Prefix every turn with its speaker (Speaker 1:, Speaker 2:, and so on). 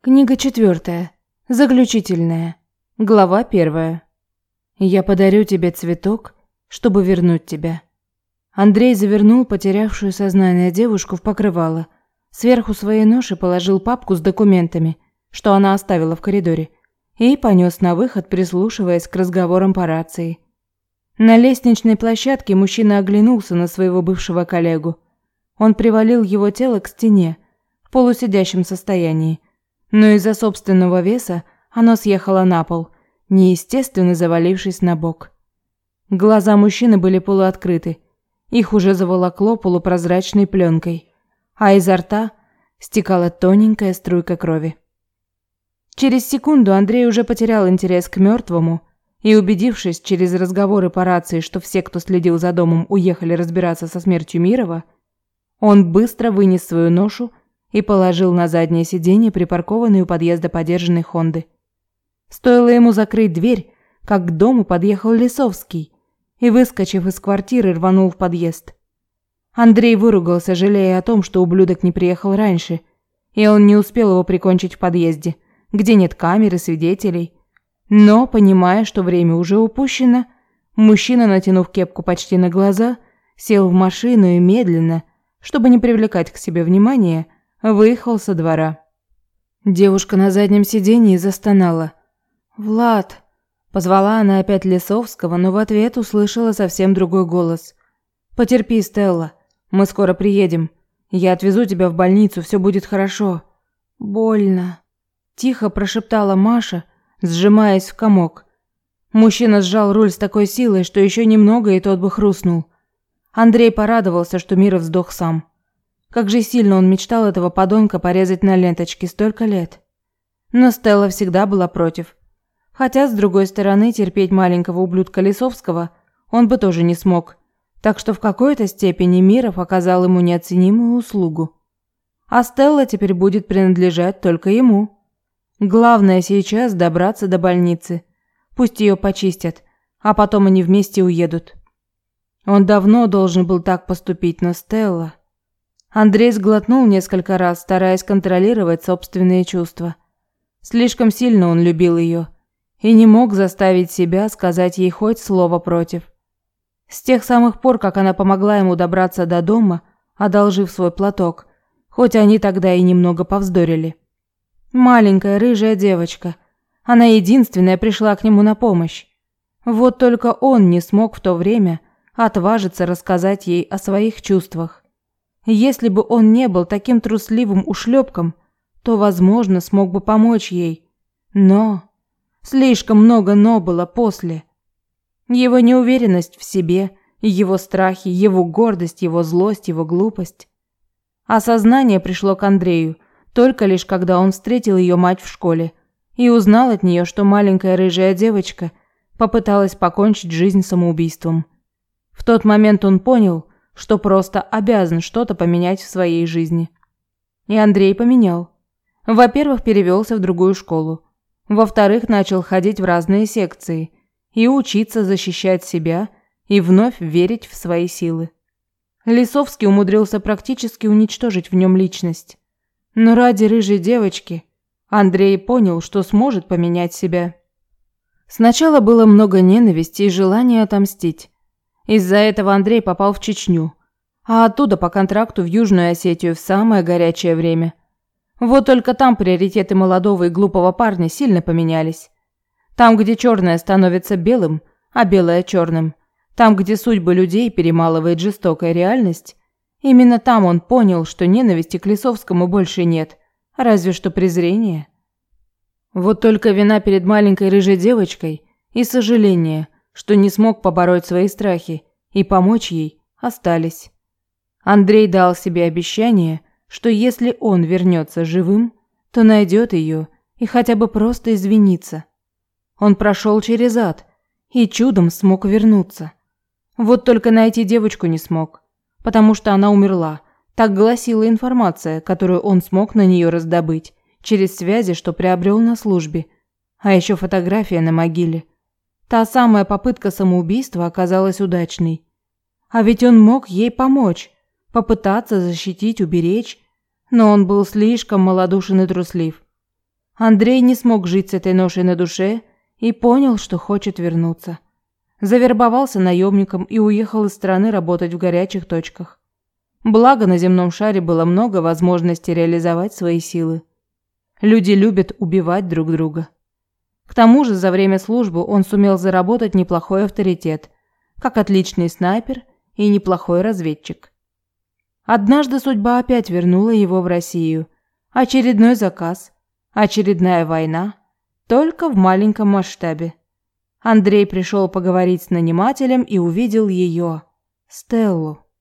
Speaker 1: Книга четвертая. Заключительная. Глава первая. Я подарю тебе цветок, чтобы вернуть тебя. Андрей завернул потерявшую сознание девушку в покрывало. Сверху своей ноши положил папку с документами, что она оставила в коридоре, и понес на выход, прислушиваясь к разговорам по рации. На лестничной площадке мужчина оглянулся на своего бывшего коллегу. Он привалил его тело к стене в полусидящем состоянии но из-за собственного веса оно съехало на пол, неестественно завалившись на бок. Глаза мужчины были полуоткрыты, их уже заволокло полупрозрачной пленкой, а изо рта стекала тоненькая струйка крови. Через секунду Андрей уже потерял интерес к мертвому и, убедившись через разговоры по рации, что все, кто следил за домом, уехали разбираться со смертью Мирова, он быстро вынес свою ношу и положил на заднее сиденье припаркованной у подъезда подержанной Хонды. Стоило ему закрыть дверь, как к дому подъехал Лисовский и, выскочив из квартиры, рванул в подъезд. Андрей выругался, жалея о том, что ублюдок не приехал раньше, и он не успел его прикончить в подъезде, где нет камер и свидетелей. Но, понимая, что время уже упущено, мужчина, натянув кепку почти на глаза, сел в машину и медленно, чтобы не привлекать к себе внимания, выехал со двора. Девушка на заднем сиденье застонала. «Влад!» Позвала она опять Лесовского, но в ответ услышала совсем другой голос. «Потерпи, Стелла. Мы скоро приедем. Я отвезу тебя в больницу, все будет хорошо». «Больно», – тихо прошептала Маша, сжимаясь в комок. Мужчина сжал руль с такой силой, что еще немного, и тот бы хрустнул. Андрей порадовался, что Мира вздох сам. Как же сильно он мечтал этого подонка порезать на ленточке столько лет. Но Стелла всегда была против. Хотя, с другой стороны, терпеть маленького ублюдка Лисовского он бы тоже не смог. Так что в какой-то степени Миров оказал ему неоценимую услугу. А Стелла теперь будет принадлежать только ему. Главное сейчас добраться до больницы. Пусть ее почистят, а потом они вместе уедут. Он давно должен был так поступить, но Стелла... Андрей сглотнул несколько раз, стараясь контролировать собственные чувства. Слишком сильно он любил ее и не мог заставить себя сказать ей хоть слово против. С тех самых пор, как она помогла ему добраться до дома, одолжив свой платок, хоть они тогда и немного повздорили. Маленькая рыжая девочка. Она единственная пришла к нему на помощь. Вот только он не смог в то время отважиться рассказать ей о своих чувствах. Если бы он не был таким трусливым ушлепком, то, возможно, смог бы помочь ей. Но слишком много но было после. Его неуверенность в себе, его страхи, его гордость, его злость, его глупость. Осознание пришло к Андрею только лишь когда он встретил ее мать в школе и узнал от нее, что маленькая рыжая девочка попыталась покончить жизнь самоубийством. В тот момент он понял, что просто обязан что-то поменять в своей жизни. И Андрей поменял. Во-первых, перевелся в другую школу. Во-вторых, начал ходить в разные секции и учиться защищать себя и вновь верить в свои силы. Лисовский умудрился практически уничтожить в нем личность. Но ради рыжей девочки Андрей понял, что сможет поменять себя. Сначала было много ненависти и желания отомстить. Из-за этого Андрей попал в Чечню, а оттуда по контракту в Южную Осетию в самое горячее время. Вот только там приоритеты молодого и глупого парня сильно поменялись. Там, где черное становится белым, а белое черным, там, где судьбы людей перемалывает жестокая реальность, именно там он понял, что ненависти к Лисовскому больше нет, разве что презрение. Вот только вина перед маленькой рыжей девочкой и сожаление – что не смог побороть свои страхи и помочь ей, остались. Андрей дал себе обещание, что если он вернется живым, то найдет ее и хотя бы просто извинится. Он прошел через ад и чудом смог вернуться. Вот только найти девочку не смог, потому что она умерла. Так гласила информация, которую он смог на нее раздобыть через связи, что приобрел на службе. А еще фотография на могиле – Та самая попытка самоубийства оказалась удачной. А ведь он мог ей помочь, попытаться защитить, уберечь, но он был слишком малодушен и труслив. Андрей не смог жить с этой ношей на душе и понял, что хочет вернуться. Завербовался наемником и уехал из страны работать в горячих точках. Благо на земном шаре было много возможностей реализовать свои силы. Люди любят убивать друг друга. К тому же за время службы он сумел заработать неплохой авторитет, как отличный снайпер и неплохой разведчик. Однажды судьба опять вернула его в Россию. Очередной заказ, очередная война, только в маленьком масштабе. Андрей пришел поговорить с нанимателем и увидел ее, Стеллу.